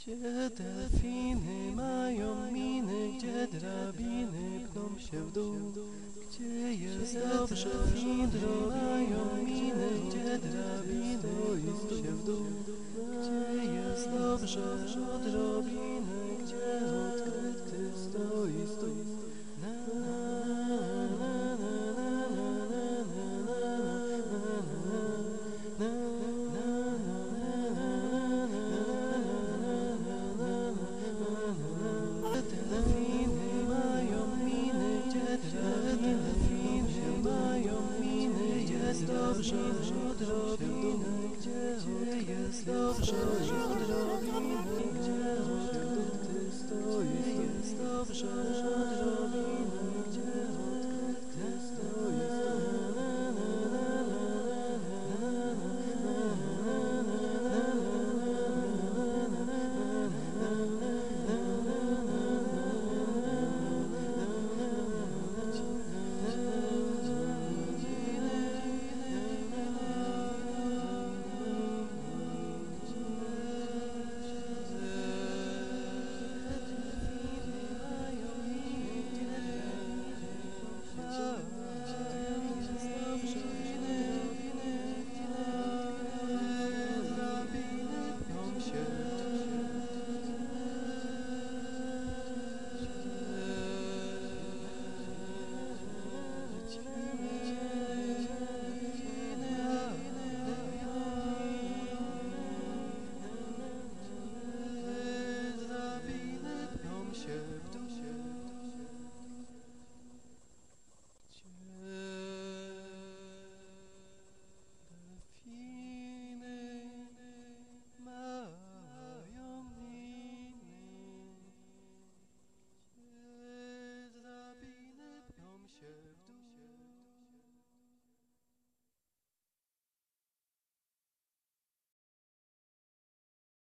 Gdzie delfiny mają miny, gdzie drabiny pną się w dół? Gdzie jest dobrze, delfiny mają miny, gdzie drabiny pną się w dół? Gdzie jest dobrze, odrobiny, dobrze odrobiny, gdzie jest dobrze odrobiny,